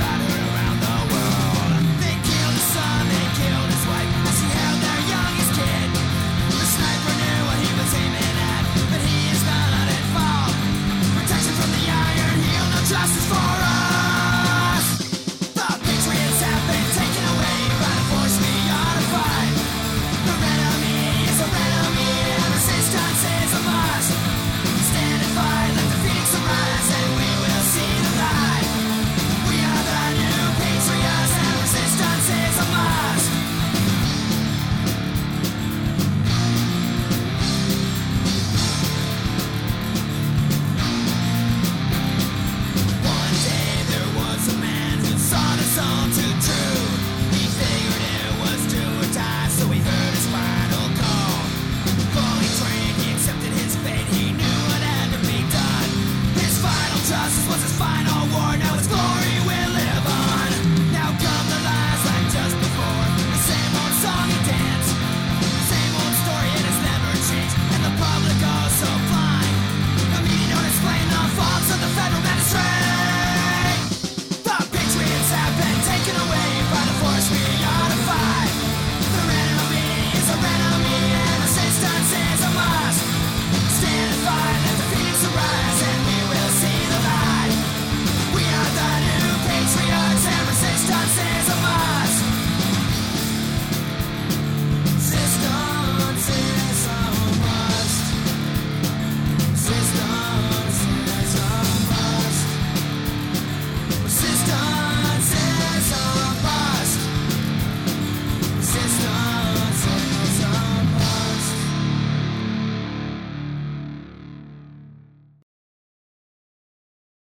inside